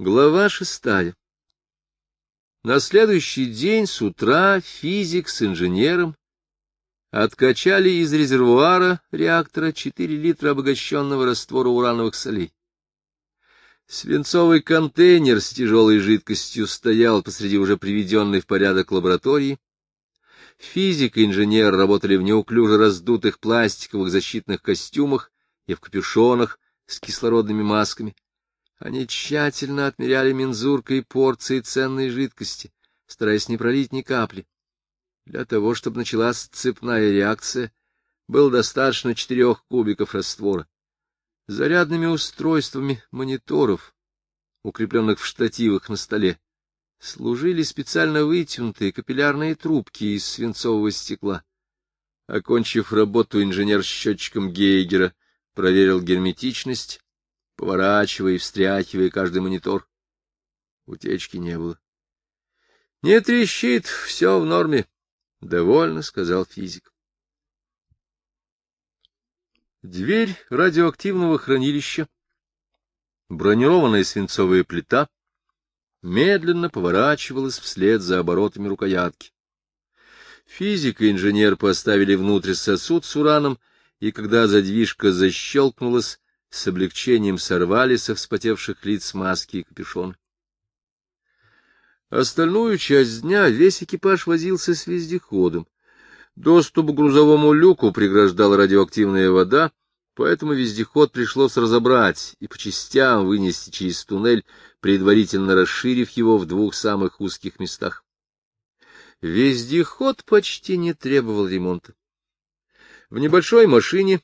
Глава шестая. На следующий день с утра физик с инженером откачали из резервуара реактора 4 литра обогащенного раствора урановых солей. Свинцовый контейнер с тяжелой жидкостью стоял посреди уже приведенной в порядок лаборатории. Физик и инженер работали в неуклюже раздутых пластиковых защитных костюмах и в капюшонах с кислородными масками. Они тщательно отмеряли мензуркой порции ценной жидкости, стараясь не пролить ни капли. Для того, чтобы началась цепная реакция, было достаточно четырех кубиков раствора. Зарядными устройствами мониторов, укрепленных в штативах на столе, служили специально вытянутые капиллярные трубки из свинцового стекла. Окончив работу, инженер с счетчиком Гейгера проверил герметичность, поворачивая и встряхивая каждый монитор. Утечки не было. — Не трещит, все в норме, — довольно сказал физик. Дверь радиоактивного хранилища, бронированная свинцовая плита, медленно поворачивалась вслед за оборотами рукоятки. Физик и инженер поставили внутрь сосуд с ураном, и когда задвижка защелкнулась, с облегчением сорвали со вспотевших лиц маски и капюшон. Остальную часть дня весь экипаж возился с вездеходом. Доступ к грузовому люку преграждала радиоактивная вода, поэтому вездеход пришлось разобрать и по частям вынести через туннель, предварительно расширив его в двух самых узких местах. Вездеход почти не требовал ремонта. В небольшой машине,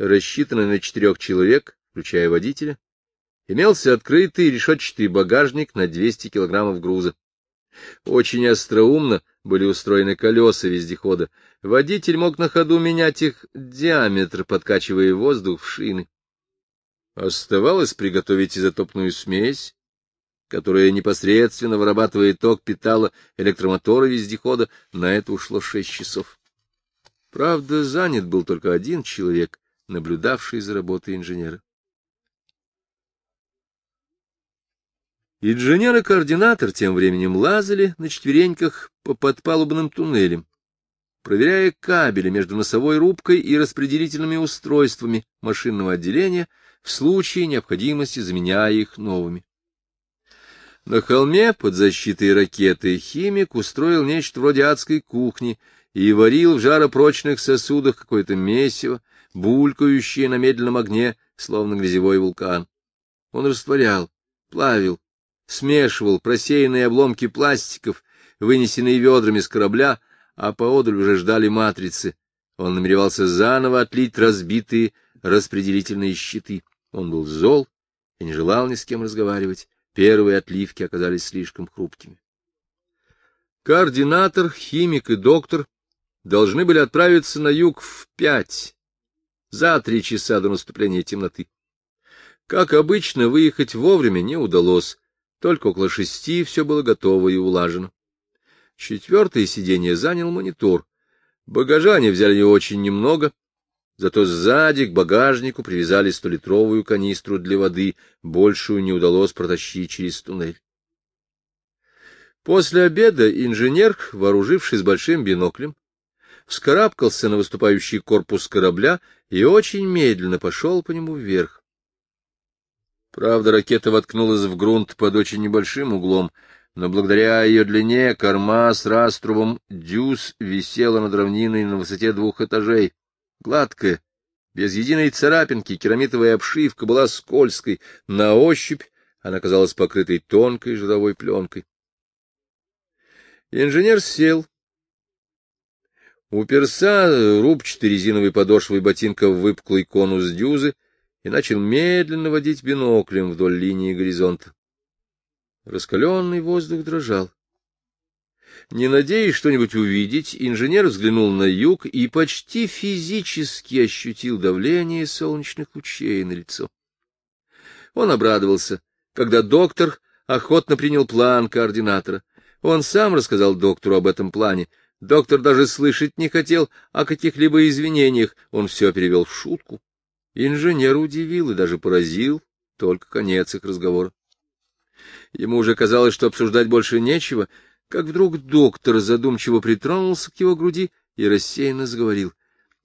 рассчитанной на четырех человек, включая водителя, имелся открытый решетчатый багажник на 200 килограммов груза. Очень остроумно были устроены колеса вездехода. Водитель мог на ходу менять их диаметр, подкачивая воздух в шины. Оставалось приготовить изотопную смесь, которая непосредственно вырабатывает ток питала электромотора вездехода. На это ушло шесть часов. Правда, занят был только один человек, наблюдавший за работой инженера. Инженер и координатор тем временем лазали на четвереньках по подпалубным туннелям, проверяя кабели между носовой рубкой и распределительными устройствами машинного отделения, в случае необходимости заменяя их новыми. На холме под защитой ракеты химик устроил нечто вроде адской кухни и варил в жаропрочных сосудах какое-то месиво, булькающее на медленном огне, словно грязевой вулкан. Он растворял, плавил, смешивал просеянные обломки пластиков, вынесенные ведрами с корабля, а поодаль уже ждали матрицы. Он намеревался заново отлить разбитые распределительные щиты. Он был зол и не желал ни с кем разговаривать. Первые отливки оказались слишком хрупкими. Координатор, химик и доктор должны были отправиться на юг в пять, за три часа до наступления темноты. Как обычно, выехать вовремя не удалось, только около шести все было готово и улажено. Четвертое сиденье занял монитор. Багажа они взяли очень немного, зато сзади к багажнику привязали столитровую канистру для воды, большую не удалось протащить через туннель. После обеда инженер, вооружившись большим биноклем, вскарабкался на выступающий корпус корабля и очень медленно пошел по нему вверх. Правда, ракета воткнулась в грунт под очень небольшим углом, но благодаря ее длине корма с раструбом дюз висела над равниной на высоте двух этажей. Гладкая, без единой царапинки, керамитовая обшивка была скользкой, на ощупь она казалась покрытой тонкой жировой пленкой. Инженер сел, уперся рубчатой резиновой подошвой ботинка выпуклый конус дюзы, и начал медленно водить биноклем вдоль линии горизонта. Раскаленный воздух дрожал. Не надеясь что-нибудь увидеть, инженер взглянул на юг и почти физически ощутил давление солнечных лучей на лицо. Он обрадовался, когда доктор охотно принял план координатора. Он сам рассказал доктору об этом плане. Доктор даже слышать не хотел о каких-либо извинениях, он все перевел в шутку. Инженер удивил и даже поразил только конец их разговора. Ему уже казалось, что обсуждать больше нечего, как вдруг доктор задумчиво притронулся к его груди и рассеянно заговорил.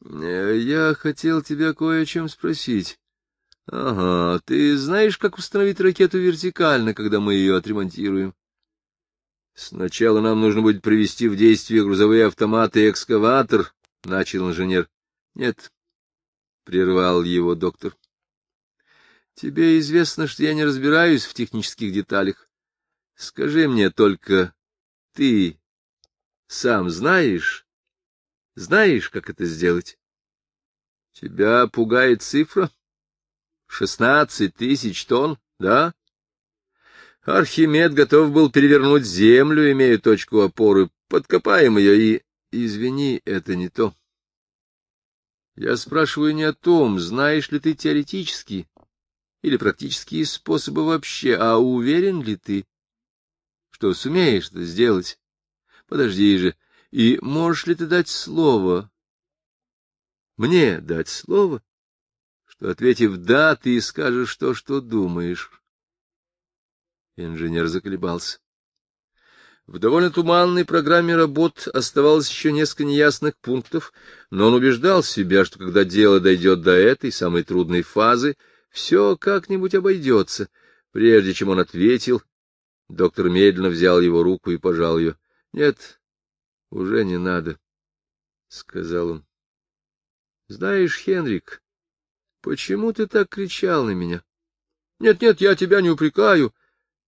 «Э, — Я хотел тебя кое о чем спросить. — Ага, ты знаешь, как установить ракету вертикально, когда мы ее отремонтируем? — Сначала нам нужно будет привести в действие грузовые автоматы и экскаватор, — начал инженер. — Нет, — прервал его доктор. — Тебе известно, что я не разбираюсь в технических деталях. Скажи мне только, ты сам знаешь, знаешь, как это сделать? Тебя пугает цифра? Шестнадцать тысяч тонн, да? Архимед готов был перевернуть землю, имея точку опоры. Подкопаем ее и... Извини, это не то. Я спрашиваю не о том, знаешь ли ты теоретические или практические способы вообще, а уверен ли ты, что сумеешь это сделать? Подожди же, и можешь ли ты дать слово? Мне дать слово? что, ответив «да», ты скажешь то, что думаешь. Инженер заколебался. В довольно туманной программе работ оставалось еще несколько неясных пунктов, но он убеждал себя, что когда дело дойдет до этой самой трудной фазы, все как-нибудь обойдется. Прежде чем он ответил, доктор медленно взял его руку и пожал ее. — Нет, уже не надо, — сказал он. — Знаешь, Хенрик, Почему ты так кричал на меня? Нет, нет, я тебя не упрекаю,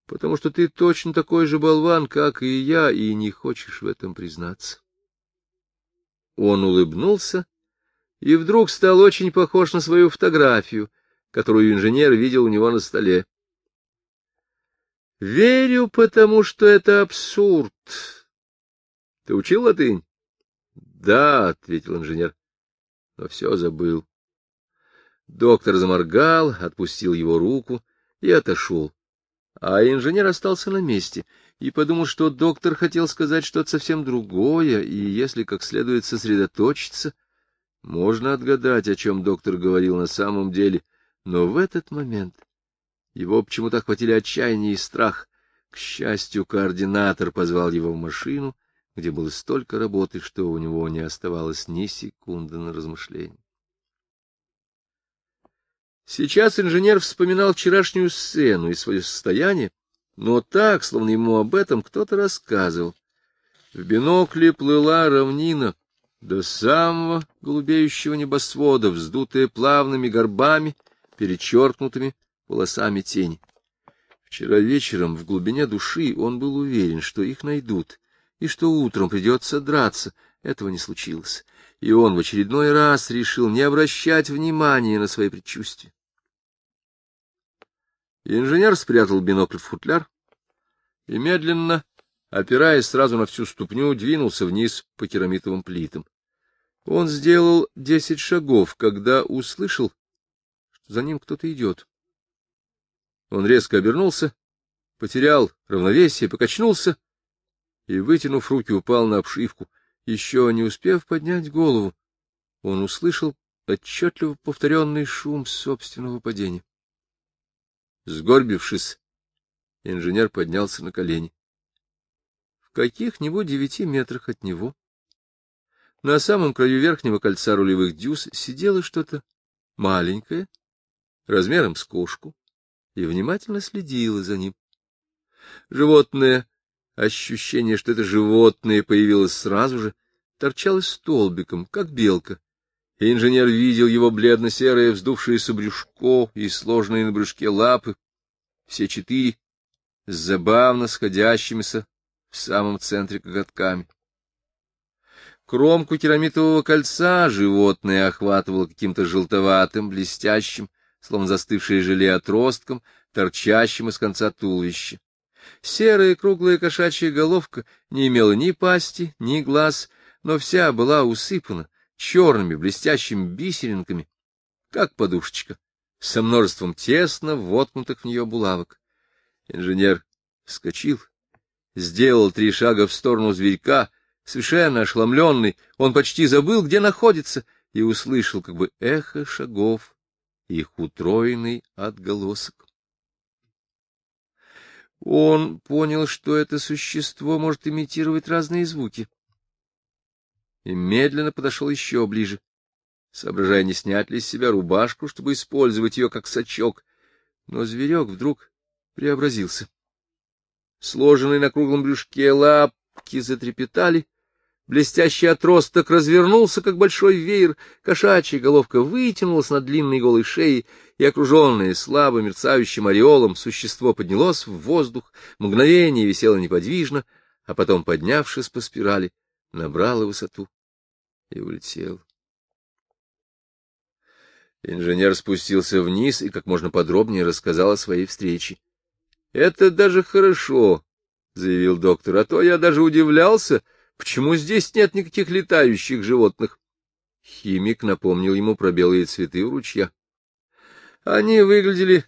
потому что ты точно такой же болван, как и я, и не хочешь в этом признаться. Он улыбнулся и вдруг стал очень похож на свою фотографию, которую инженер видел у него на столе. Верю, потому что это абсурд. Ты учил латынь? Да, ответил инженер, но все забыл. Доктор заморгал, отпустил его руку и отошел. А инженер остался на месте и подумал, что доктор хотел сказать что-то совсем другое, и если как следует сосредоточиться, можно отгадать, о чем доктор говорил на самом деле. Но в этот момент его почему-то охватили отчаяние и страх. К счастью, координатор позвал его в машину, где было столько работы, что у него не оставалось ни секунды на размышление. Сейчас инженер вспоминал вчерашнюю сцену и свое состояние, но так, словно ему об этом кто-то рассказывал. В бинокле плыла равнина до самого голубеющего небосвода, вздутая плавными горбами, перечеркнутыми полосами тени. Вчера вечером в глубине души он был уверен, что их найдут, и что утром придется драться. Этого не случилось, и он в очередной раз решил не обращать внимания на свои предчувствия. Инженер спрятал бинокль в футляр и медленно, опираясь сразу на всю ступню, двинулся вниз по керамитовым плитам. Он сделал десять шагов, когда услышал, что за ним кто-то идет. Он резко обернулся, потерял равновесие, покачнулся и, вытянув руки, упал на обшивку. Еще не успев поднять голову, он услышал отчетливо повторенный шум собственного падения. Сгорбившись, инженер поднялся на колени. В каких-нибудь девяти метрах от него, на самом краю верхнего кольца рулевых дюз, сидело что-то маленькое, размером с кошку, и внимательно следило за ним. Животное, ощущение, что это животное появилось сразу же, торчало столбиком, как белка, инженер видел его бледно-серое вздувшееся брюшко и сложные на брюшке лапы, все четыре, с забавно сходящимися в самом центре коготками. Кромку керамитового кольца животное охватывало каким-то желтоватым, блестящим, словно застывшее желе отростком, торчащим из конца туловища. Серая круглая кошачья головка не имела ни пасти, ни глаз, но вся была усыпана черными блестящими бисеринками, как подушечка, со множеством тесно воткнутых в нее булавок. Инженер вскочил, сделал три шага в сторону зверька, совершенно ошеломленный, он почти забыл, где находится, и услышал как бы эхо шагов, их утроенный отголосок. Он понял, что это существо может имитировать разные звуки. И медленно подошел еще ближе, соображая, не снять ли с себя рубашку, чтобы использовать ее как сачок. Но зверек вдруг преобразился. Сложенные на круглом брюшке лапки затрепетали, блестящий отросток развернулся, как большой веер, кошачья головка вытянулась на длинной голой шее, и, окруженное слабо мерцающим ореолом, существо поднялось в воздух, мгновение висело неподвижно, а потом, поднявшись по спирали, набрало высоту и улетел. Инженер спустился вниз и как можно подробнее рассказал о своей встрече. — Это даже хорошо, — заявил доктор, — а то я даже удивлялся, почему здесь нет никаких летающих животных. Химик напомнил ему про белые цветы у ручья. Они выглядели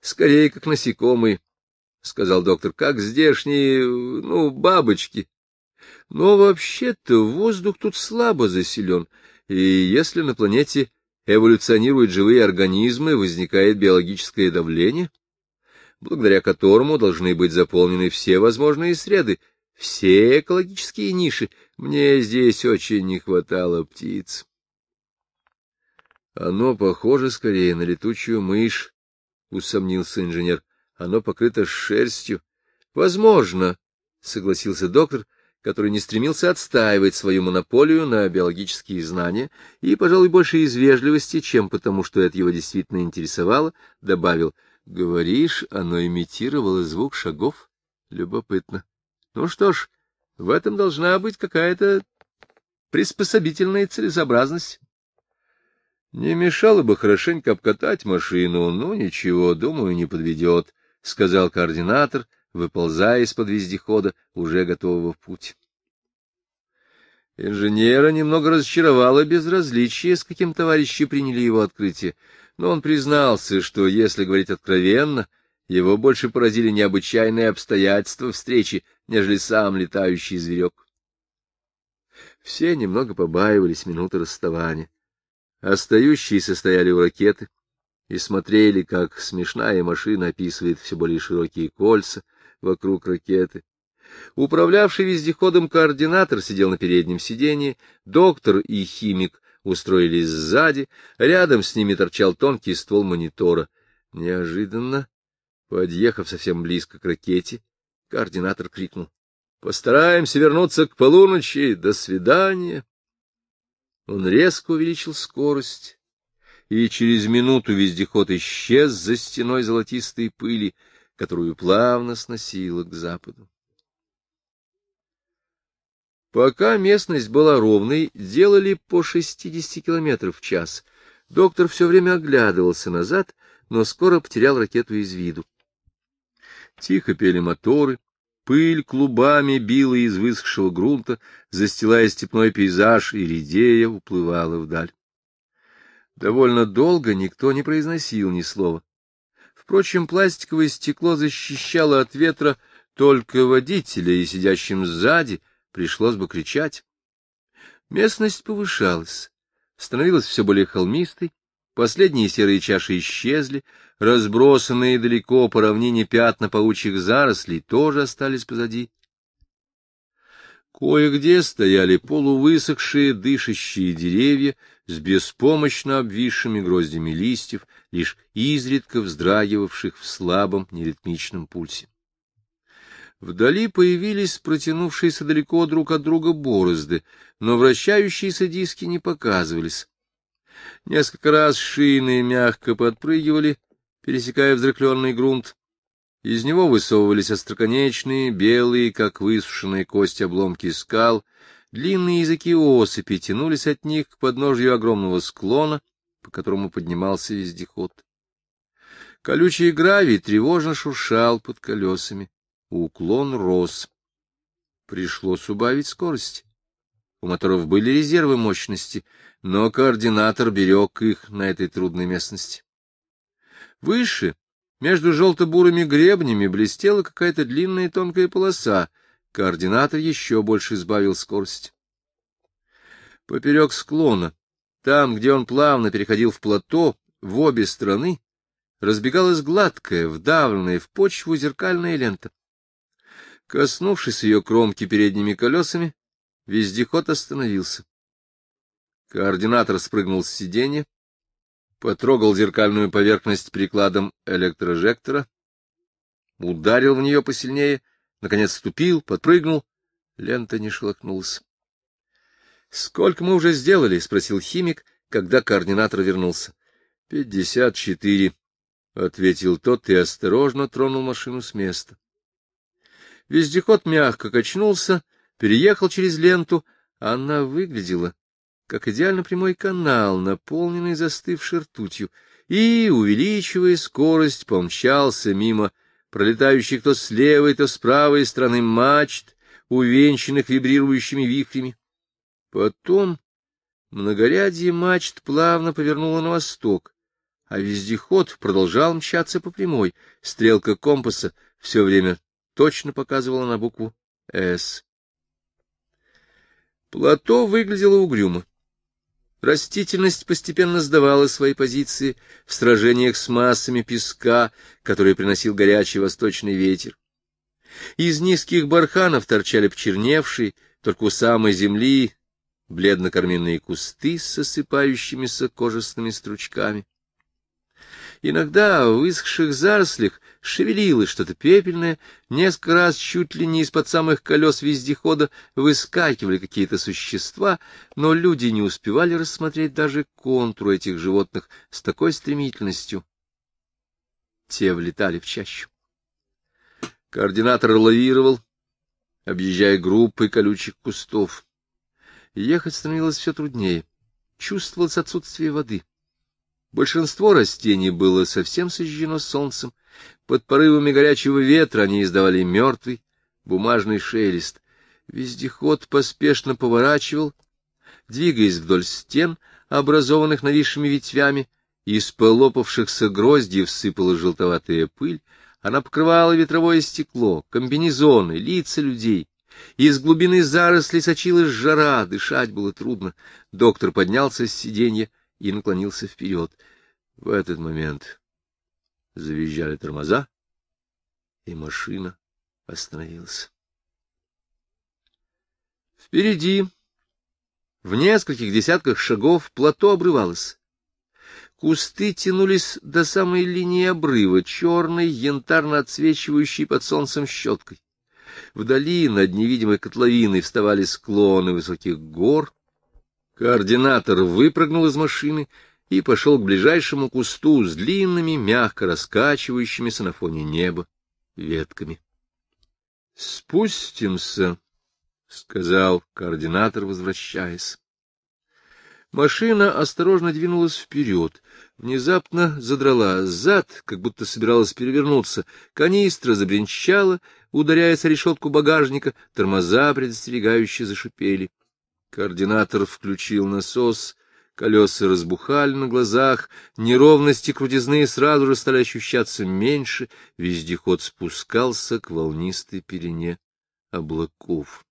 скорее как насекомые, — сказал доктор, — как здешние, ну, бабочки. Но вообще-то воздух тут слабо заселен, и если на планете эволюционируют живые организмы, возникает биологическое давление, благодаря которому должны быть заполнены все возможные среды, все экологические ниши. Мне здесь очень не хватало птиц. Оно похоже скорее на летучую мышь, — усомнился инженер. Оно покрыто шерстью. — Возможно, — согласился доктор, который не стремился отстаивать свою монополию на биологические знания и, пожалуй, больше из вежливости, чем потому, что это его действительно интересовало, добавил, — Говоришь, оно имитировало звук шагов? Любопытно. Ну что ж, в этом должна быть какая-то приспособительная целесообразность. Не мешало бы хорошенько обкатать машину, но ничего, думаю, не подведет, — сказал координатор, выползая из-под вездехода, уже готового в путь. Инженера немного разочаровало безразличие, с каким товарищи приняли его открытие, но он признался, что, если говорить откровенно, его больше поразили необычайные обстоятельства встречи, нежели сам летающий зверек. Все немного побаивались минуты расставания. Остающиеся стояли у ракеты и смотрели, как смешная машина описывает все более широкие кольца вокруг ракеты. Управлявший вездеходом координатор сидел на переднем сиденье, доктор и химик устроились сзади, рядом с ними торчал тонкий ствол монитора. Неожиданно, подъехав совсем близко к ракете, координатор крикнул. — Постараемся вернуться к полуночи. До свидания. Он резко увеличил скорость, и через минуту вездеход исчез за стеной золотистой пыли, которую плавно сносило к западу. Пока местность была ровной, делали по 60 километров в час. Доктор все время оглядывался назад, но скоро потерял ракету из виду. Тихо пели моторы, Пыль клубами била из высохшего грунта, застилая степной пейзаж, и редея уплывала вдаль. Довольно долго никто не произносил ни слова. Впрочем, пластиковое стекло защищало от ветра только водителя, и сидящим сзади пришлось бы кричать. Местность повышалась, становилась все более холмистой, Последние серые чаши исчезли, разбросанные далеко по равнине пятна паучьих зарослей тоже остались позади. Кое-где стояли полувысохшие дышащие деревья с беспомощно обвисшими гроздями листьев, лишь изредка вздрагивавших в слабом неритмичном пульсе. Вдали появились протянувшиеся далеко друг от друга борозды, но вращающиеся диски не показывались. Несколько раз шины мягко подпрыгивали, пересекая взрыхленный грунт. Из него высовывались остроконечные, белые, как высушенные кости обломки скал, длинные языки осыпи тянулись от них к подножью огромного склона, по которому поднимался вездеход. Колючий гравий тревожно шуршал под колесами. Уклон рос. Пришлось убавить скорость. У моторов были резервы мощности, но координатор берег их на этой трудной местности. Выше, между желто-бурыми гребнями, блестела какая-то длинная тонкая полоса. Координатор еще больше сбавил скорость. Поперек склона, там, где он плавно переходил в плато, в обе стороны разбегалась гладкая, вдавленная в почву зеркальная лента. Коснувшись ее кромки передними колесами, вездеход остановился. Координатор спрыгнул с сиденья, потрогал зеркальную поверхность прикладом электрожектора, ударил в нее посильнее, наконец ступил, подпрыгнул, лента не шелохнулась. — Сколько мы уже сделали? — спросил химик, когда координатор вернулся. — Пятьдесят четыре, — ответил тот и осторожно тронул машину с места. Вездеход мягко качнулся, переехал через ленту, она выглядела как идеально прямой канал, наполненный застывшей ртутью, и, увеличивая скорость, помчался мимо пролетающих то с левой, то с правой стороны мачт, увенчанных вибрирующими вихрями. Потом многорядье мачт плавно повернуло на восток, а вездеход продолжал мчаться по прямой. Стрелка компаса все время точно показывала на букву «С». Плато выглядело угрюмо. Растительность постепенно сдавала свои позиции в сражениях с массами песка, которые приносил горячий восточный ветер. Из низких барханов торчали почерневшие, только у самой земли, бледно-карминные кусты с осыпающимися кожистыми стручками. Иногда в высохших зарослях шевелилось что-то пепельное, несколько раз чуть ли не из-под самых колес вездехода выскакивали какие-то существа, но люди не успевали рассмотреть даже контур этих животных с такой стремительностью. Те влетали в чащу. Координатор лавировал, объезжая группы колючих кустов. Ехать становилось все труднее. Чувствовалось отсутствие воды. Большинство растений было совсем сожжено солнцем. Под порывами горячего ветра они издавали мертвый бумажный шелест. Вездеход поспешно поворачивал, двигаясь вдоль стен, образованных нависшими ветвями, из полопавшихся гроздьев сыпала желтоватая пыль, она покрывала ветровое стекло, комбинезоны, лица людей. Из глубины зарослей сочилась жара, дышать было трудно. Доктор поднялся с сиденья и наклонился вперед. В этот момент завизжали тормоза, и машина остановилась. Впереди, в нескольких десятках шагов, плато обрывалось. Кусты тянулись до самой линии обрыва, черной, янтарно отсвечивающей под солнцем щеткой. Вдали над невидимой котловиной вставали склоны высоких гор, Координатор выпрыгнул из машины и пошел к ближайшему кусту с длинными, мягко раскачивающимися на фоне неба ветками. — Спустимся, — сказал координатор, возвращаясь. Машина осторожно двинулась вперед, внезапно задрала зад, как будто собиралась перевернуться, канистра забринчала, ударяясь о решетку багажника, тормоза предостерегающе зашипели. Координатор включил насос, колеса разбухали на глазах, неровности крутизны сразу же стали ощущаться меньше, вездеход спускался к волнистой перене облаков.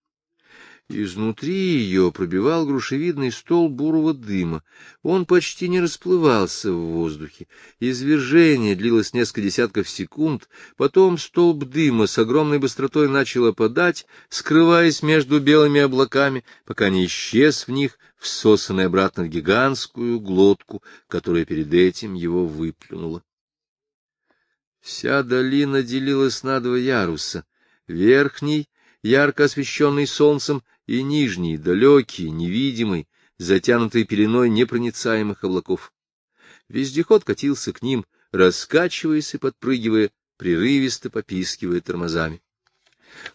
Изнутри ее пробивал грушевидный стол бурого дыма. Он почти не расплывался в воздухе. Извержение длилось несколько десятков секунд, потом столб дыма с огромной быстротой начал опадать, скрываясь между белыми облаками, пока не исчез в них, всосанный обратно в гигантскую глотку, которая перед этим его выплюнула. Вся долина делилась на два яруса. Верхний, ярко освещенный солнцем, и нижний, далекий, невидимый, затянутый пеленой непроницаемых облаков. Вездеход катился к ним, раскачиваясь и подпрыгивая, прерывисто попискивая тормозами.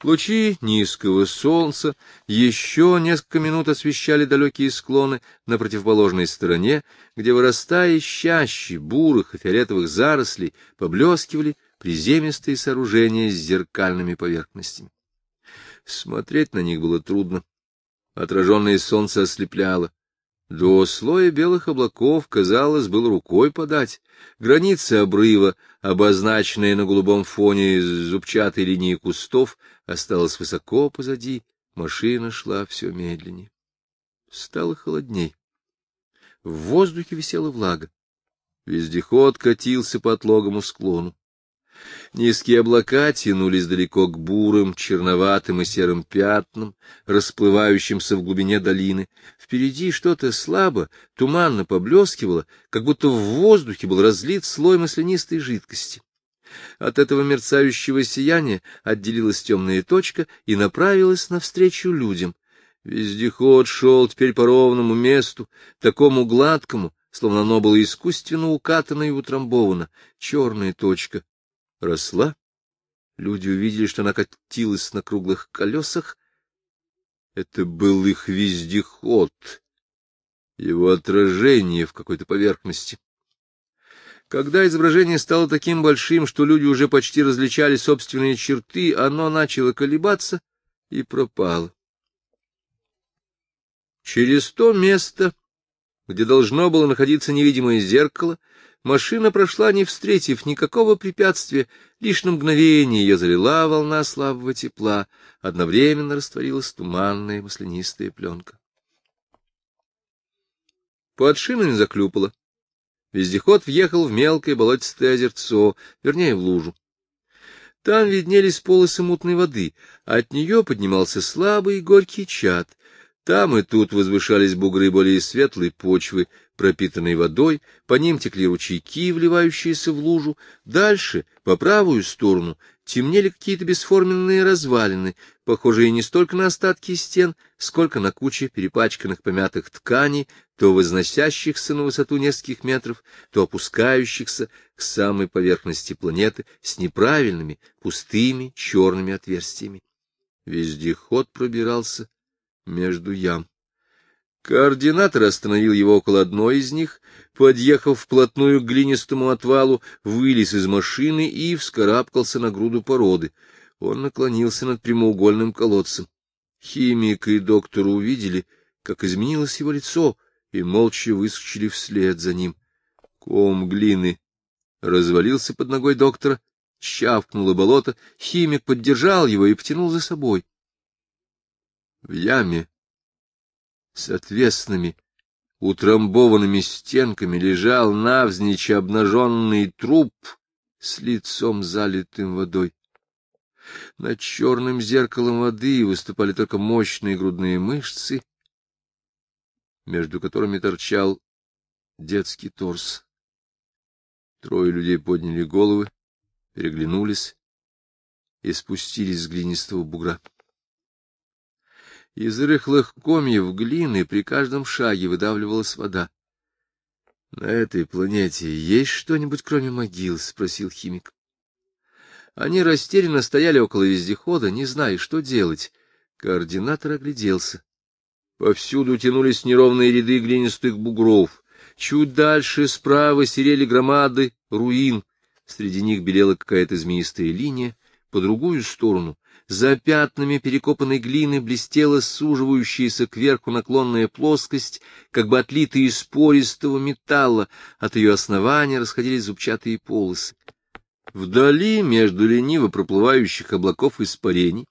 Лучи низкого солнца еще несколько минут освещали далекие склоны на противоположной стороне, где, вырастая чаще бурых и фиолетовых зарослей, поблескивали приземистые сооружения с зеркальными поверхностями. Смотреть на них было трудно. Отраженное солнце ослепляло. До слоя белых облаков, казалось, было рукой подать. Граница обрыва, обозначенная на голубом фоне зубчатой линии кустов, осталась высоко позади, машина шла все медленнее. Стало холодней. В воздухе висела влага. Вездеход катился по отлогому склону. Низкие облака тянулись далеко к бурым, черноватым и серым пятнам, расплывающимся в глубине долины. Впереди что-то слабо, туманно поблескивало, как будто в воздухе был разлит слой маслянистой жидкости. От этого мерцающего сияния отделилась темная точка и направилась навстречу людям. Вездеход шел теперь по ровному месту, такому гладкому, словно оно было искусственно укатано и утрамбовано. Черная точка росла. Люди увидели, что она катилась на круглых колесах. Это был их вездеход, его отражение в какой-то поверхности. Когда изображение стало таким большим, что люди уже почти различали собственные черты, оно начало колебаться и пропало. Через то место, где должно было находиться невидимое зеркало, Машина прошла, не встретив никакого препятствия, лишь на мгновение ее залила волна слабого тепла, одновременно растворилась туманная маслянистая пленка. Под шинами заклюпало. Вездеход въехал в мелкое болотистое озерцо, вернее, в лужу. Там виднелись полосы мутной воды, от нее поднимался слабый горький чад. Там и тут возвышались бугры более светлой почвы, пропитанной водой, по ним текли ручейки, вливающиеся в лужу. Дальше, по правую сторону, темнели какие-то бесформенные развалины, похожие не столько на остатки стен, сколько на кучи перепачканных помятых тканей, то возносящихся на высоту нескольких метров, то опускающихся к самой поверхности планеты с неправильными, пустыми, черными отверстиями. Вездеход пробирался между ям. Координатор остановил его около одной из них, подъехав вплотную к глинистому отвалу, вылез из машины и вскарабкался на груду породы. Он наклонился над прямоугольным колодцем. Химик и доктор увидели, как изменилось его лицо, и молча выскочили вслед за ним. Ком глины развалился под ногой доктора, чавкнуло болото, химик поддержал его и потянул за собой. В яме с отвесными, утрамбованными стенками лежал навзничь обнаженный труп с лицом залитым водой. Над черным зеркалом воды выступали только мощные грудные мышцы, между которыми торчал детский торс. Трое людей подняли головы, переглянулись и спустились с глинистого бугра. Из рыхлых комьев глины при каждом шаге выдавливалась вода. — На этой планете есть что-нибудь, кроме могил? — спросил химик. Они растерянно стояли около вездехода, не зная, что делать. Координатор огляделся. Повсюду тянулись неровные ряды глинистых бугров. Чуть дальше справа серели громады руин. Среди них белела какая-то змеистая линия. По другую сторону за пятнами перекопанной глины блестела суживающаяся кверху наклонная плоскость, как бы отлитая из пористого металла, от ее основания расходились зубчатые полосы. Вдали, между лениво проплывающих облаков испарений,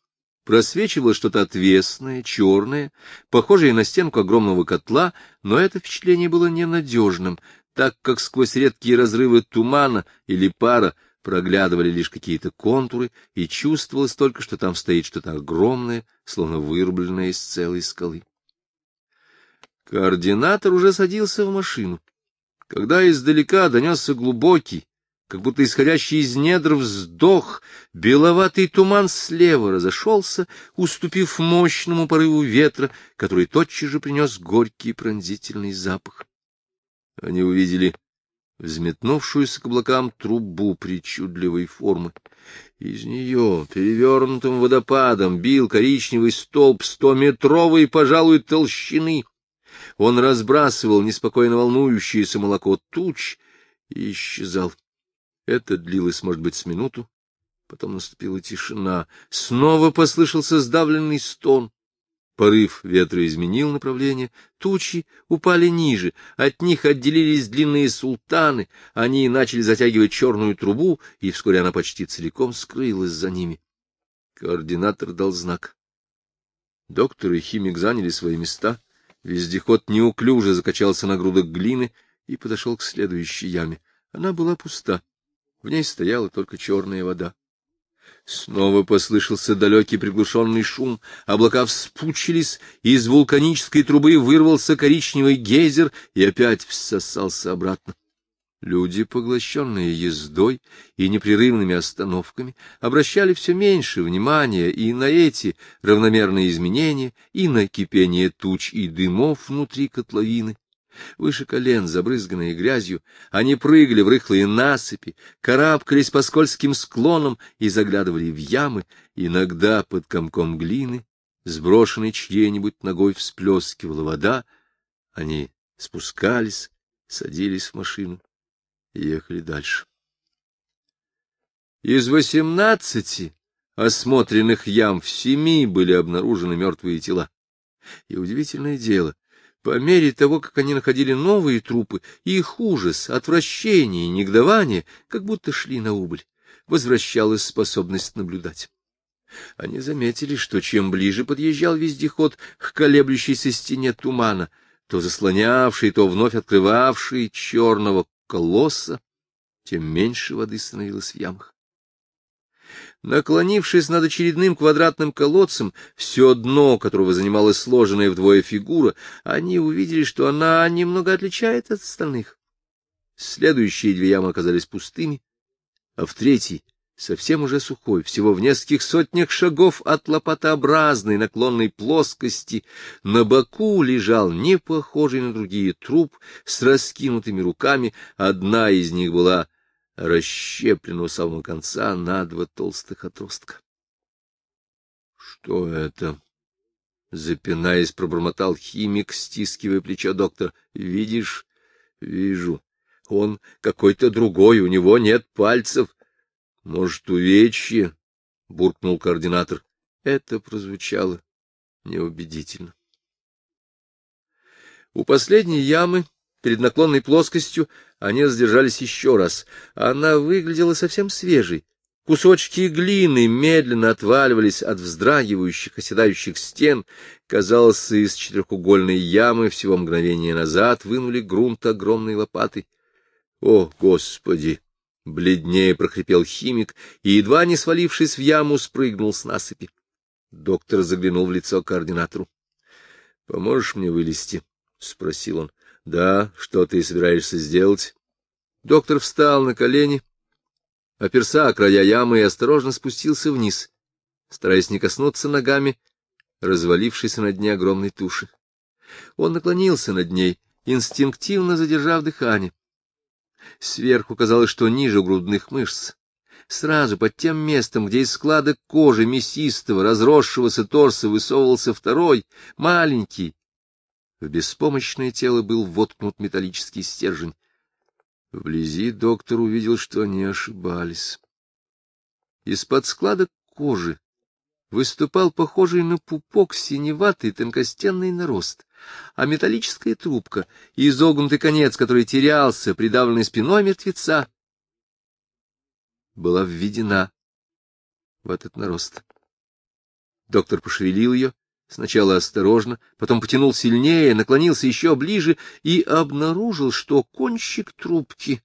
просвечивало что-то отвесное, черное, похожее на стенку огромного котла, но это впечатление было ненадежным, так как сквозь редкие разрывы тумана или пара проглядывали лишь какие-то контуры, и чувствовалось только, что там стоит что-то огромное, словно вырубленное из целой скалы. Координатор уже садился в машину, когда издалека донесся глубокий, как будто исходящий из недр вздох, беловатый туман слева разошелся, уступив мощному порыву ветра, который тотчас же принес горький пронзительный запах. Они увидели взметнувшуюся к облакам трубу причудливой формы. Из нее перевернутым водопадом бил коричневый столб стометровой, пожалуй, толщины. Он разбрасывал неспокойно волнующееся молоко туч и исчезал. Это длилось, может быть, с минуту. Потом наступила тишина. Снова послышался сдавленный стон. Порыв ветра изменил направление, тучи упали ниже, от них отделились длинные султаны, они начали затягивать черную трубу, и вскоре она почти целиком скрылась за ними. Координатор дал знак. Доктор и химик заняли свои места, вездеход неуклюже закачался на грудах глины и подошел к следующей яме. Она была пуста. В ней стояла только черная вода. Снова послышался далекий приглушенный шум, облака вспучились, и из вулканической трубы вырвался коричневый гейзер и опять всосался обратно. Люди, поглощенные ездой и непрерывными остановками, обращали все меньше внимания и на эти равномерные изменения, и на кипение туч и дымов внутри котловины. Выше колен, забрызганные грязью, они прыгали в рыхлые насыпи, карабкались по скользким склонам и заглядывали в ямы, иногда под комком глины, сброшенной чьей-нибудь ногой всплескивала вода, они спускались, садились в машину и ехали дальше. Из восемнадцати осмотренных ям в семи были обнаружены мертвые тела. И удивительное дело, по мере того, как они находили новые трупы, их ужас, отвращение и негодование как будто шли на убыль. Возвращалась способность наблюдать. Они заметили, что чем ближе подъезжал вездеход к колеблющейся стене тумана, то заслонявший, то вновь открывавший черного колосса, тем меньше воды становилось в ямах. Наклонившись над очередным квадратным колодцем, все дно которого занимала сложенная вдвое фигура, они увидели, что она немного отличается от остальных. Следующие две ямы оказались пустыми, а в третьей, совсем уже сухой, всего в нескольких сотнях шагов от лопатообразной наклонной плоскости, на боку лежал не похожий на другие труп с раскинутыми руками, одна из них была расщеплена у самого конца на два толстых отростка. — Что это? — запинаясь, пробормотал химик, стискивая плечо доктора. — Видишь? — Вижу. Он какой-то другой, у него нет пальцев. — Может, увечье? — буркнул координатор. Это прозвучало неубедительно. У последней ямы Перед наклонной плоскостью они задержались еще раз. Она выглядела совсем свежей. Кусочки глины медленно отваливались от вздрагивающих, оседающих стен. Казалось, из четырехугольной ямы всего мгновения назад вынули грунт огромной лопатой. — О, Господи! — бледнее прохрипел химик и, едва не свалившись в яму, спрыгнул с насыпи. Доктор заглянул в лицо координатору. — Поможешь мне вылезти? — спросил он. — Да, что ты собираешься сделать? Доктор встал на колени, оперся о края ямы и осторожно спустился вниз, стараясь не коснуться ногами развалившейся на дне огромной туши. Он наклонился над ней, инстинктивно задержав дыхание. Сверху казалось, что ниже грудных мышц, сразу под тем местом, где из складок кожи мясистого, разросшегося торса высовывался второй, маленький, в беспомощное тело был воткнут металлический стержень. Вблизи доктор увидел, что они ошибались. Из-под складок кожи выступал похожий на пупок синеватый тонкостенный нарост, а металлическая трубка и изогнутый конец, который терялся, придавленный спиной мертвеца, была введена в этот нарост. Доктор пошевелил ее, Сначала осторожно, потом потянул сильнее, наклонился еще ближе и обнаружил, что кончик трубки,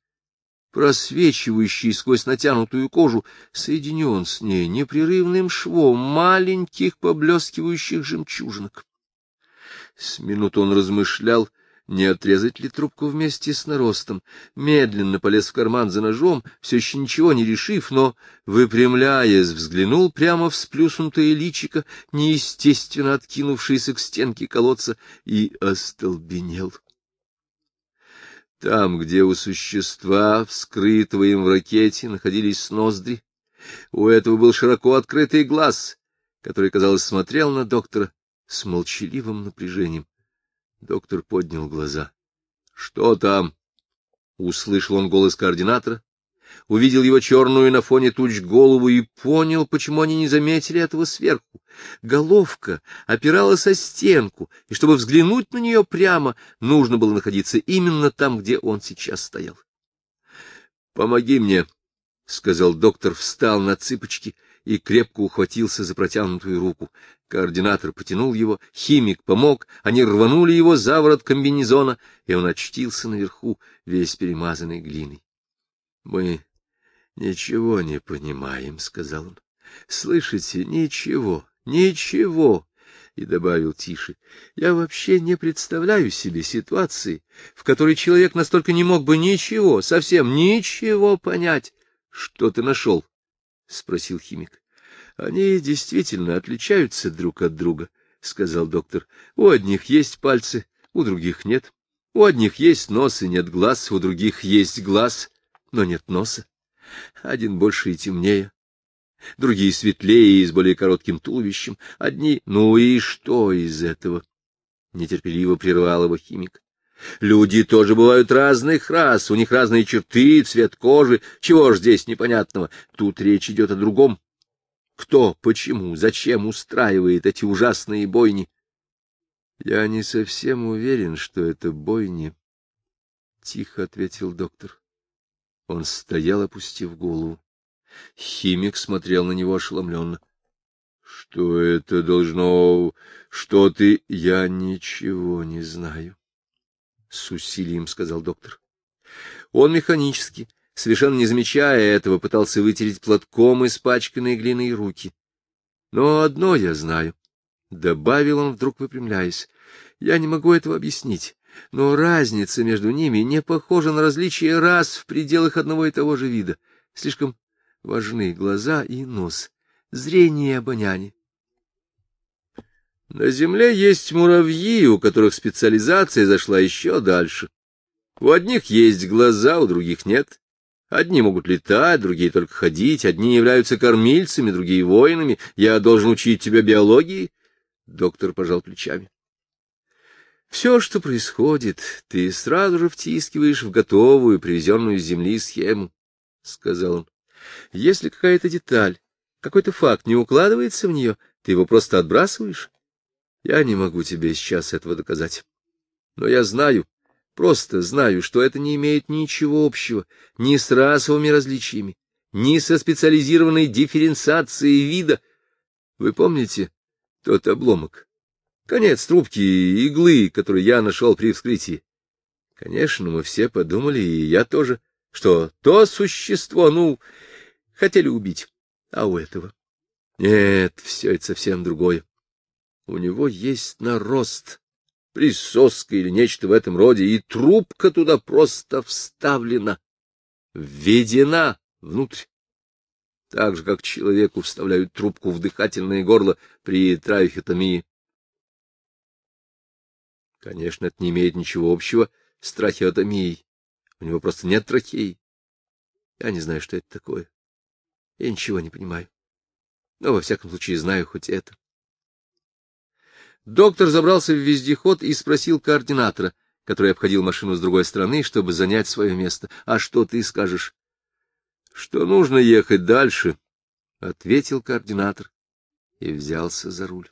просвечивающий сквозь натянутую кожу, соединен с ней непрерывным швом маленьких поблескивающих жемчужинок. С минуту он размышлял, не отрезать ли трубку вместе с наростом, медленно полез в карман за ножом, все еще ничего не решив, но, выпрямляясь, взглянул прямо в сплюснутое личико, неестественно откинувшееся к стенке колодца, и остолбенел. Там, где у существа, вскрытого им в ракете, находились ноздри, у этого был широко открытый глаз, который, казалось, смотрел на доктора с молчаливым напряжением. Доктор поднял глаза. — Что там? — услышал он голос координатора, увидел его черную на фоне туч голову и понял, почему они не заметили этого сверху. Головка опиралась о стенку, и чтобы взглянуть на нее прямо, нужно было находиться именно там, где он сейчас стоял. — Помоги мне, — сказал доктор, встал на цыпочки и крепко ухватился за протянутую руку. Координатор потянул его, химик помог, они рванули его за ворот комбинезона, и он очтился наверху, весь перемазанный глиной. — Мы — Ничего не понимаем, — сказал он. — Слышите, ничего, ничего. И добавил тише, — я вообще не представляю себе ситуации, в которой человек настолько не мог бы ничего, совсем ничего понять. — Что ты нашел? — спросил химик. — Они действительно отличаются друг от друга, — сказал доктор. — У одних есть пальцы, у других нет. У одних есть нос и нет глаз, у других есть глаз, но нет носа. Один больше и темнее, другие светлее и с более коротким туловищем, одни... Ну и что из этого? Нетерпеливо прервал его химик. Люди тоже бывают разных рас, у них разные черты, цвет кожи, чего ж здесь непонятного? Тут речь идет о другом. Кто, почему, зачем устраивает эти ужасные бойни? Я не совсем уверен, что это бойни, — тихо ответил доктор. Он стоял, опустив голову. Химик смотрел на него ошеломленно. — Что это должно... Что ты... — Я ничего не знаю, — с усилием сказал доктор. Он механически, совершенно не замечая этого, пытался вытереть платком испачканные глиной руки. Но одно я знаю, — добавил он, вдруг выпрямляясь, — я не могу этого объяснить но разница между ними не похожа на различие рас в пределах одного и того же вида. Слишком важны глаза и нос, зрение и обоняние. На Земле есть муравьи, у которых специализация зашла еще дальше. У одних есть глаза, у других нет. Одни могут летать, другие только ходить, одни являются кормильцами, другие — воинами. Я должен учить тебя биологии. Доктор пожал плечами. Все, что происходит, ты сразу же втискиваешь в готовую, привезенную с земли схему, — сказал он. Если какая-то деталь, какой-то факт не укладывается в нее, ты его просто отбрасываешь. Я не могу тебе сейчас этого доказать. Но я знаю, просто знаю, что это не имеет ничего общего ни с расовыми различиями, ни со специализированной дифференциацией вида. Вы помните тот обломок, Конец трубки и иглы, которую я нашел при вскрытии. Конечно, мы все подумали, и я тоже, что то существо, ну, хотели убить, а у этого... Нет, все это совсем другое. У него есть нарост, присоска или нечто в этом роде, и трубка туда просто вставлена, введена внутрь. Так же, как человеку вставляют трубку в дыхательное горло при трахеотомии. Конечно, это не имеет ничего общего с трахеотомией. У него просто нет трахеи. Я не знаю, что это такое. Я ничего не понимаю. Но, во всяком случае, знаю хоть это. Доктор забрался в вездеход и спросил координатора, который обходил машину с другой стороны, чтобы занять свое место. — А что ты скажешь? — Что нужно ехать дальше, — ответил координатор и взялся за руль.